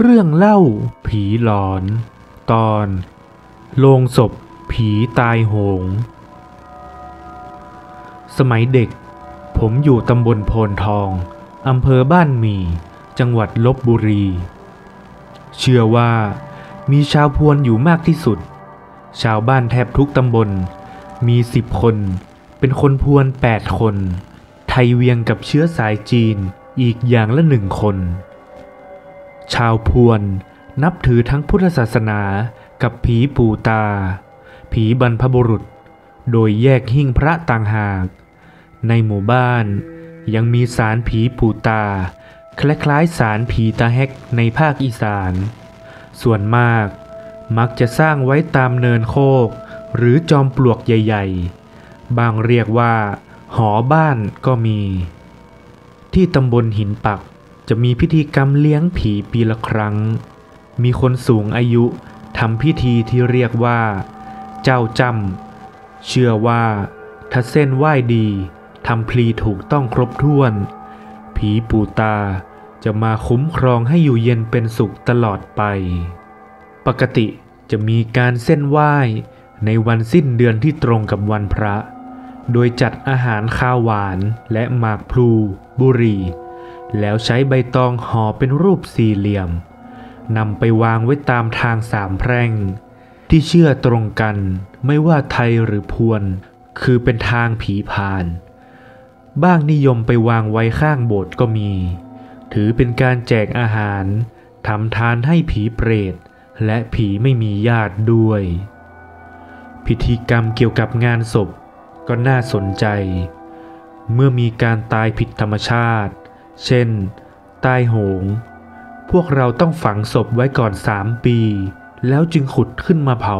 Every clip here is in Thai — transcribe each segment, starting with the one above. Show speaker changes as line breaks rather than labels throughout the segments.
เรื่องเล่าผีหลอน ตอนโลงศพผีตายโหง สมัยเด็ก ผมอยู่ตำบลโพนทองอำเภอบ้านหมี่ จังหวัดลบบุรี เชื่อว่ามีชาวพวนอยู่มากที่สุด ชาวบ้านแทบทุกตำบล มีสิบคน เป็นคนพวนแปดคน ไทยเวียงกับเชื้อสายจีนอีกอย่างละหนึ่งคน ชาวพวน นับถือทั้งพุทธศาสนากับผีปู่ตา ผีบรรพบุรุษ โดยแยกหิ้งพระต่างหาก ในหมู่บ้านยังมีสารผีปู่ตา คล้ายๆสารผีตาแฮกในภาคอีสาน ส่วนมากมักจะสร้างไว้ตามเนินโคก หรือจอมปลวกใหญ่ ๆ บางเรียกว่า หอบ้านก็มี ที่ตำบลหินปัก จะมีพิธีกรรมเลี้ยงผีปีละครั้ง มีคนสูงอายุทำพิธีที่เรียกว่า เจ้าจำเชื่อว่าถ้าเส้นไหว้ดีทำพลีถูกต้องครบถ้วน ผีปู่ตาจะมาคุ้มครองให้อยู่เย็นเป็นสุขตลอดไป ปกติจะมีการเส้นไหว้ในวันสิ้นเดือนที่ตรงกับวันพระ โดยจัดอาหารข้าวหวานและหมากพลู บุรี แล้วใช้ใบตองห่อเป็นรูปสี่เหลี่ยมนำไปวางไว้ตามทางสามแพร่ง ที่เชื่อตรงกันไม่ว่าไทยหรือพวน คือเป็นทางผีพาน บ้างนิยมไปวางไว้ข้างโบสถ์ก็มี ถือเป็นการแจกอาหารทำทานให้ผีเปรต และผีไม่มีญาติด้วย พิธีกรรมเกี่ยวกับงานศพก็น่าสนใจ เมื่อมีการตายผิดธรรมชาติ เช่น ตายโหง พวกเราต้องฝังศพไว้ก่อนสามปี แล้วจึงขุดขึ้นมาเผา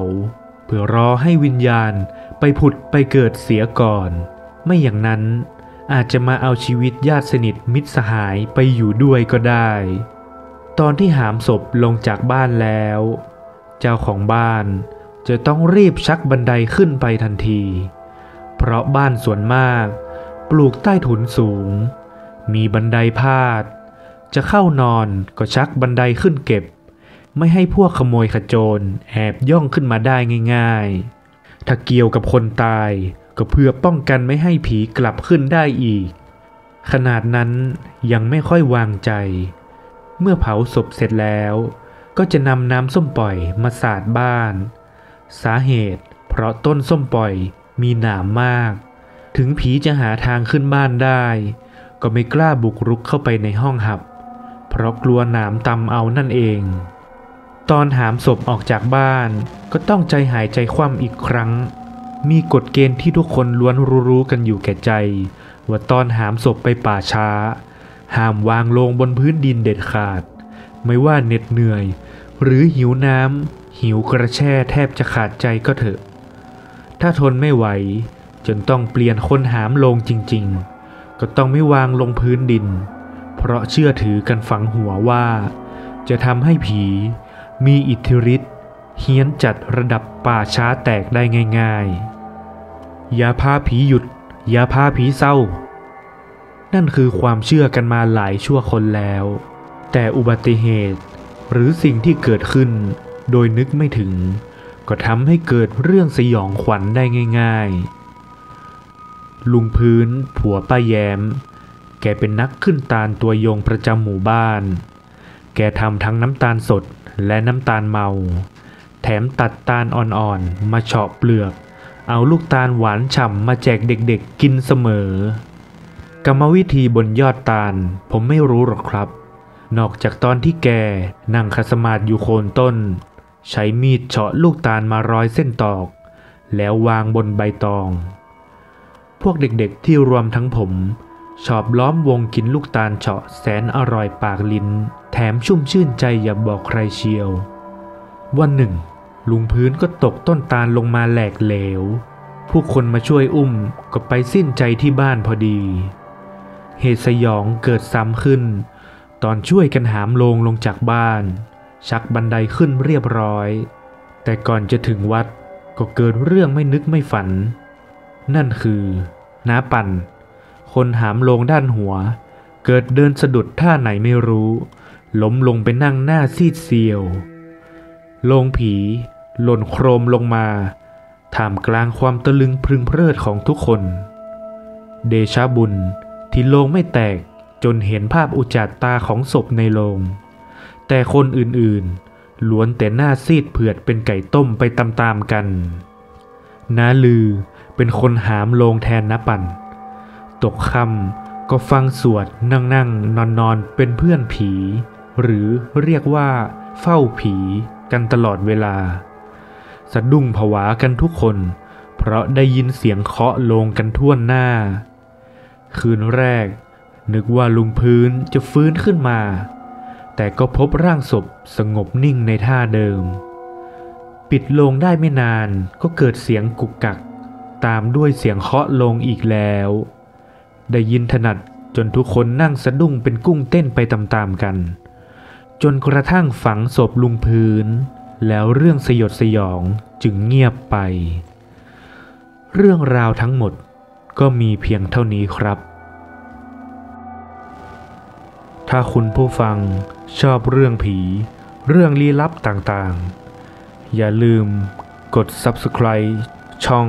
เพื่อรอให้วิญญาณไปผุดไปเกิดเสียก่อน ไม่อย่างนั้นอาจจะมาเอาชีวิตญาติสนิทมิตรสหายไปอยู่ด้วยก็ได้ ตอนที่หามศพลงจากบ้านแล้ว เจ้าของบ้านจะต้องรีบชักบันไดขึ้นไปทันที เพราะบ้านส่วนมาก ปลูกใต้ถุนสูง มีบันไดพาด จะเข้านอนก็ชักบันไดขึ้นเก็บ ไม่ให้พวกขโมยขโจรแอบย่องขึ้นมาได้ง่าย ๆ ถ้าเกี่ยวกับคนตายก็เพื่อป้องกันไม่ให้ผีกลับขึ้นได้อีก ขนาดนั้นยังไม่ค่อยวางใจ เมื่อเผาศพเสร็จแล้ว ก็จะนำน้ำส้มปล่อยมาสาดบ้าน สาเหตุ เพราะต้นส้มปล่อยมีหนามมาก ถึงผีจะหาทางขึ้นบ้านได้ ก็ไม่กล้าบุกรุกเข้าไปในห้องหับ เพราะกลัวหนามตำเอานั่นเอง ตอนหามศพออกจากบ้าน ก็ต้องใจหายใจคว่ำอีกครั้ง มีกฎเกณฑ์ที่ทุกคนล้วนรู้ๆกันอยู่แก่ใจ ว่าตอนหามศพไปป่าช้า ห้ามวางลงบนพื้นดินเด็ดขาด ไม่ว่าเหน็ดเหนื่อย หรือหิวน้ำหิวกระแช่แทบจะขาดใจก็เถอะ ถ้าทนไม่ไหวจนต้องเปลี่ยนคนหามลงจริง ๆ ก็ต้องไม่วางลงพื้นดิน เพราะเชื่อถือกันฝังหัวว่า จะทำให้ผีมีอิทธิฤทธิ์เฮี้ยนจัดระดับป่าช้าแตกได้ง่าย ๆ อย่าพาผีหยุด อย่าพาผีเศร้า นั่นคือความเชื่อกันมาหลายชั่วคนแล้ว แต่อุบัติเหตุหรือสิ่งที่เกิดขึ้นโดยนึกไม่ถึง ก็ทำให้เกิดเรื่องสยองขวัญได้ง่าย ๆ ลุงพื้น ผัวป้าแยมแกเป็นนักขึ้นตาลตัวยงประจำหมู่บ้าน แกทำทั้งน้ำตาลสดและน้ำตาลเมา แถมตัดตาลอ่อนๆ มาเฉาะเปลือก เอาลูกตาลหวานฉ่ำมาแจกเด็กๆกินเสมอ กรรมวิธีบนยอดตาลผมไม่รู้หรอกครับ นอกจากตอนที่แกนั่งคัสมาดอยู่โคนต้น ใช้มีดเฉาะลูกตาลมาร้อยเส้นตอก แล้ววางบนใบตอง วกเด็กๆที่รวมทั้งผม ชอบล้อมวงกินลูกตาลเฉาะแสนอร่อยปากลิ้น แถมชุ่มชื่นใจอย่าบอกใครเชียว วันหนึ่ง ลุงพื้นก็ตกต้นตาลลงมาแหลกเหลว ผู้คนมาช่วยอุ้มก็ไปสิ้นใจที่บ้านพอดี เหตุสยองเกิดซ้ำขึ้น ตอนช่วยกันหามโลงลงจากบ้าน ชักบันไดขึ้นเรียบร้อย แต่ก่อนจะถึงวัดก็เกิดเรื่องไม่นึกไม่ฝัน นั่นคือ น้าปั่น คนหามโลงด้านหัว เกิดเดินสะดุดท่าไหนไม่รู้ ล้มลงไปนั่งหน้าซีดเซียวโลงผี หล่นโครมลงมาท่ามกลางความตะลึงพึงเพริดของทุกคน เดชาบุญที่โลงไม่แตกจนเห็นภาพอุจจาตาของศพในโลง แต่คนอื่นๆ ล้วนแต่หน้าซีดเผือดเป็นไก่ต้มไปตามๆกันน้าลือ เป็นคนหามโลงแทนน้าปั่นตกค่ำก็ฟังสวดนั่งนั่งนอนนอนเป็นเพื่อนผี หรือเรียกว่า เฝ้าผีกันตลอดเวลา สะดุ้งผวากันทุกคน เพราะได้ยินเสียงเคาะโลงกันทั่วหน้า คืนแรก นึกว่าลุงพื้นจะฟื้นขึ้นมา แต่ก็พบร่างศพสงบนิ่งในท่าเดิมปิดโลงได้ไม่นานก็เกิดเสียงกุกกัก ตามด้วยเสียงเคาะลงอีกแล้ว ได้ยินถนัดจนทุกคนนั่งสะดุ้งเป็นกุ้งเต้นไปตามๆกัน จนกระทั่งฝังศพลุงพื้น แล้วเรื่องสยดสยองจึงเงียบไป เรื่องราวทั้งหมดก็มีเพียงเท่านี้ครับ ถ้าคุณผู้ฟังชอบเรื่องผี เรื่องลี้ลับต่างๆ อย่าลืมกด subscribe ช่อง